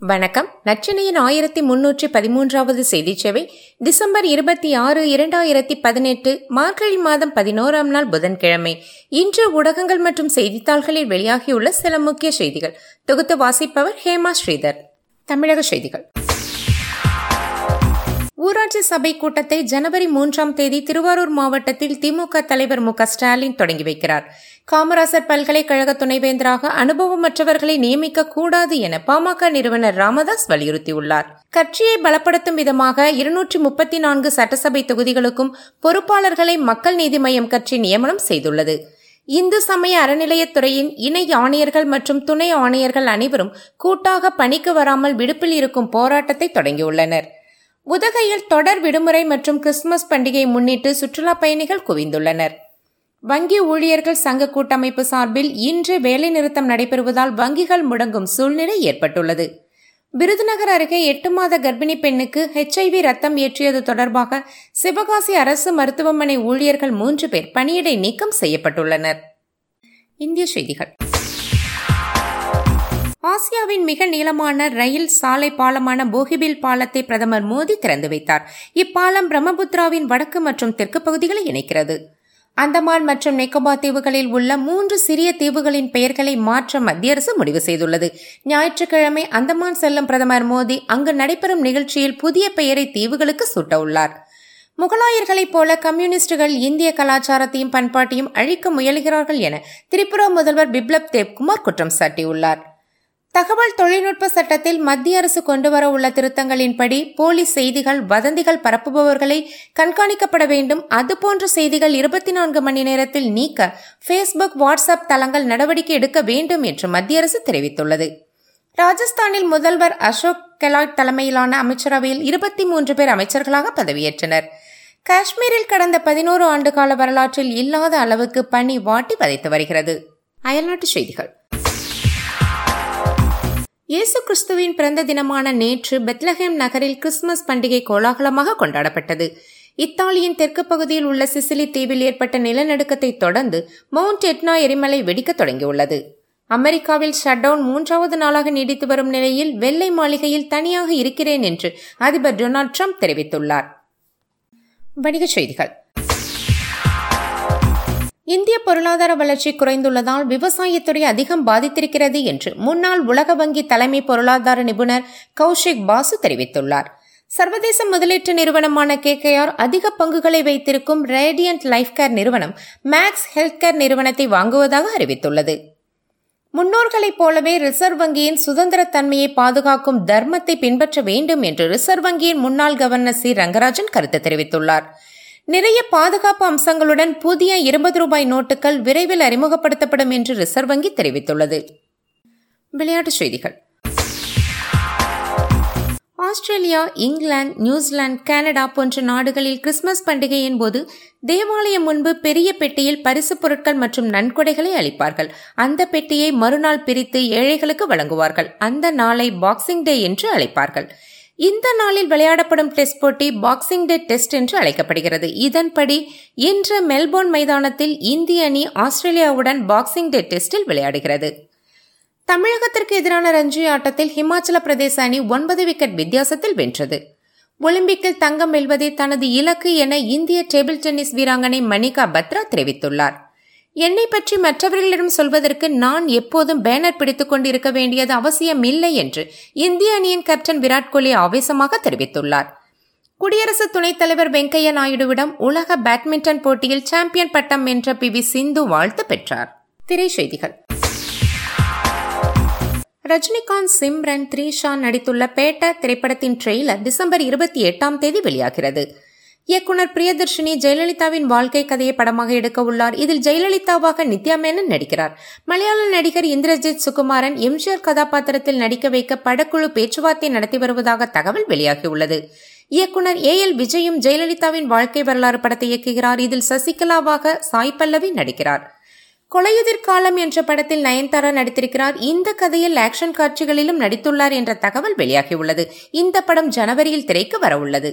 வணக்கம். நச்சினையின் ஆயிரத்தி முன்னூற்றி பதிமூன்றாவது செய்தி சேவை டிசம்பர் இருபத்தி ஆறு இரண்டாயிரத்தி பதினெட்டு மார்கழி மாதம் பதினோராம் நாள் புதன்கிழமை. இன்று ஊடகங்கள் மற்றும் செய்தித்தாள்களில் வெளியாகியுள்ள சில முக்கிய செய்திகள். தொகுத்து வாசிப்பவர் ஹேமா ஸ்ரீதர். தமிழக செய்திகள். ஊராட்சி சபை கூட்டத்தை ஜனவரி மூன்றாம் தேதி திருவாரூர் மாவட்டத்தில் திமுக தலைவர் மு ஸ்டாலின் தொடங்கி வைக்கிறார். காமராசர் பல்கலைக்கழக துணைவேந்தராக அனுபவமற்றவர்களை நியமிக்க கூடாது என பாமக நிறுவனர் ராமதாஸ் வலியுறுத்தியுள்ளார். கட்சியை பலப்படுத்தும் விதமாக இருநூற்றி முப்பத்தி நான்கு சட்டசபை தொகுதிகளுக்கும் பொறுப்பாளர்களை மக்கள் நீதி மய்யம் கட்சி நியமனம் செய்துள்ளது. இந்து சமய அறநிலையத்துறையின் இணை ஆணையர்கள் மற்றும் துணை ஆணையர்கள் அனைவரும் கூட்டாக பணிக்கு வராமல் விடுப்பில் இருக்கும் போராட்டத்தை தொடங்கியுள்ளனர். உதகையில் தொடர் விடுமுறை மற்றும் கிறிஸ்துமஸ் பண்டிகையை முன்னிட்டு சுற்றுலா பயணிகள் குவிந்துள்ளனர். வங்கி ஊழியர்கள் சங்க கூட்டமைப்பு சார்பில் இன்று வேலைநிறுத்தம் நடைபெறுவதால் வங்கிகள் முடங்கும் சூழ்நிலை ஏற்பட்டுள்ளது. விருதுநகர் அருகே எட்டு மாத கர்ப்பிணி பெண்ணுக்கு ஹெச்ஐவி ரத்தம் ஏற்றியது தொடர்பாக சிவகாசி அரசு மருத்துவமனை ஊழியர்கள் மூன்று பேர் பணியிடை நீக்கம் செய்யப்பட்டுள்ளனர். இந்திய செய்திகள். ஆசியாவின் மிக நீளமான ரயில் சாலை பாலமான போகிபில் பாலத்தை பிரதமர் மோடி திறந்து வைத்தார். இப்பாலம் பிரம்மபுத்ராவின் வடக்கு மற்றும் தெற்கு பகுதிகளை இணைக்கிறது. அந்தமான் மற்றும் நிக்கோபார் தீவுகளில் உள்ள மூன்று சிறிய தீவுகளின் பெயர்களை மாற்ற மத்திய அரசு முடிவு செய்துள்ளது. ஞாயிற்றுக்கிழமை அந்தமான் செல்லும் பிரதமர் மோடி அங்கு நடைபெறும் நிகழ்ச்சியில் புதிய பெயரை தீவுகளுக்கு சூட்டவுள்ளார். முகலாயர்களைப் போல கம்யூனிஸ்டுகள் இந்திய கலாச்சாரத்தையும் பண்பாட்டையும் அழிக்க முயல்கிறார்கள் என திரிபுரா முதல்வர் பிப்ளப் தேவ்குமார் குற்றம் சாட்டியுள்ளார். தகவல் தொழில்நுட்ப சட்டத்தில் மத்திய அரசு கொண்டு வர உள்ள திருத்தங்களின்படி போலி செய்திகள் வதந்திகள் பரப்புபவர்களை கண்காணிக்கப்பட வேண்டும். அதுபோன்ற செய்திகள் இருபத்தி நான்கு மணி நேரத்தில் நீக்க ஃபேஸ்புக் வாட்ஸ்அப் தளங்கள் நடவடிக்கை எடுக்க வேண்டும் என்று மத்திய அரசு தெரிவித்துள்ளது. ராஜஸ்தானில் முதல்வர் அசோக் கெலாட் தலைமையிலான அமைச்சரவையில் இருபத்தி மூன்று பேர் அமைச்சர்களாக பதவியேற்றனர். காஷ்மீரில் கடந்த பதினோரு ஆண்டு கால வரலாற்றில் இல்லாத அளவுக்கு பனி வாட்டி வதைத்து வருகிறது. அயல்நாட்டு செய்திகள். இயேசு கிறிஸ்துவின் பிறந்த தினமான நேற்று பெத்லஹேம் நகரில் கிறிஸ்துமஸ் பண்டிகை கோலாகலமாக கொண்டாடப்பட்டது. இத்தாலியின் தெற்கு பகுதியில் உள்ள சிசிலி தீவில் ஏற்பட்ட நிலநடுக்கத்தை தொடர்ந்து மவுண்ட் எட்னா எரிமலை வெடிக்க தொடங்கியுள்ளது. அமெரிக்காவில் ஷட்டவுன் மூன்றாவது நாளாக நீடித்து வரும் நிலையில் வெள்ளை மாளிகையில் தனியாக இருக்கிறேன் என்று அதிபர் டொனால்ட் ட்ரம்ப் தெரிவித்துள்ளார். வணிகச் செய்திகள். இந்திய பொருளாதார வளர்ச்சி குறைந்துள்ளதால் விவசாயத்துறை அதிகம் பாதித்திருக்கிறது என்று முன்னாள் உலக வங்கி தலைமை பொருளாதார நிபுணர் கௌஷிக் பாசு தெரிவித்துள்ளார். சர்வதேச முதலீட்டு நிறுவனமான கேகேஆர் அதிக பங்குகளை வைத்திருக்கும் ரேடியன்ட் லைஃப் கேர் நிறுவனம் மேக்ஸ் ஹெல்த் கேர் நிறுவனத்தை வாங்குவதாக அறிவித்துள்ளது. முன்னோர்களைப் போலவே ரிசர்வ் வங்கியின் சுதந்திர தன்மையை பாதுகாக்கும் தர்மத்தை பின்பற்ற வேண்டும் என்று ரிசர்வ் வங்கியின் முன்னாள் கவர்னர் சி ரங்கராஜன் கருத்து தெரிவித்துள்ளார். நிறைய பாதுகாப்பு அம்சங்களுடன் புதிய இருபது ரூபாய் நோட்டுகள் விரைவில் அறிமுகப்படுத்தப்படும் என்று ரிசர்வ் வங்கி தெரிவித்துள்ளது. விளையாட்டுச் செய்திகள். ஆஸ்திரேலியா இங்கிலாந்து நியூசிலாந்து கனடா போன்ற நாடுகளில் கிறிஸ்துமஸ் பண்டிகையின் போது தேவாலயம் முன்பு பெரிய பெட்டியில் பரிசு பொருட்கள் மற்றும் நன்கொடைகளை அளிப்பார்கள். அந்த பெட்டியை மறுநாள் பிரித்து ஏழைகளுக்கு வழங்குவார்கள். அந்த நாளை பாக்ஸிங் டே என்று அழைப்பார்கள். இந்த நாளில் விளையாடப்படும் டெஸ்ட் போட்டி பாக்ஸிங் டே டெஸ்ட் என்று அழைக்கப்படுகிறது. இதன்படி இன்று மெல்போர்ன் மைதானத்தில் இந்திய அணி ஆஸ்திரேலியாவுடன் பாக்ஸிங் டே டெஸ்டில் விளையாடுகிறது. தமிழகத்திற்கு எதிரான ரஞ்சி ஆட்டத்தில் ஹிமாச்சல பிரதேச அணி ஒன்பது விக்கெட் வித்தியாசத்தில் வென்றது. ஒலிம்பிக்கில் தங்கம் வெல்வதே தனது இலக்கு என இந்திய டேபிள் டென்னிஸ் வீராங்கனை மணிகா பத்ரா தெரிவித்துள்ளார். என்னை பற்றி மற்றவர்களிடம் சொல்வதற்கு நான் எப்போதும் பேனர் பிடித்துக் கொண்டிருக்க வேண்டியது அவசியம் இல்லை என்று இந்திய அணியின் கேப்டன் விராட் கோலி ஆவேசமாக தெரிவித்துள்ளார். குடியரசு துணைத் தலைவர் வெங்கையா நாயுடுவிடம் உலக பேட்மிண்டன் போட்டியில் சாம்பியன் பட்டம் வென்ற பி வி சிந்து வாழ்த்து பெற்றார். திரை செய்திகள் ரஜினிகாந்த் சிம்ரன் த்ரீஷா நடித்துள்ள பேட்ட திரைப்படத்தின் ட்ரெய்லர் டிசம்பர் இருபத்தி எட்டாம் தேதி வெளியாகிறது. இயக்குனர் பிரியதர்ஷினி ஜெயலலிதாவின் வாழ்க்கை கதையை படமாக எடுக்க உள்ளார். இதில் ஜெயலலிதாவாக நித்யா மேனன் நடிக்கிறார். மலையாள நடிகர் இந்திரஜித் சுகுமாரன் எம்ஜிஆர் கதாபாத்திரத்தில் நடிக்க வைக்க படக்குழு பேச்சுவார்த்தை நடத்தி வருவதாக தகவல் வெளியாகியுள்ளது. இயக்குனர் ஏ. எல். விஜயும் ஜெயலலிதாவின் வாழ்க்கை வரலாறு படத்தை இயக்குகிறார். இதில் சசிகலாவாக சாய் பல்லவி நடிக்கிறார். கொலையுதிர் காலம் என்ற படத்தில் நயன்தாரா நடித்திருக்கிறார். இந்த கதையில் ஆக்ஷன் காட்சிகளிலும் நடித்துள்ளார் என்ற தகவல் வெளியாகியுள்ளது. இந்த படம் ஜனவரியில் திரைக்கு வரவுள்ளது.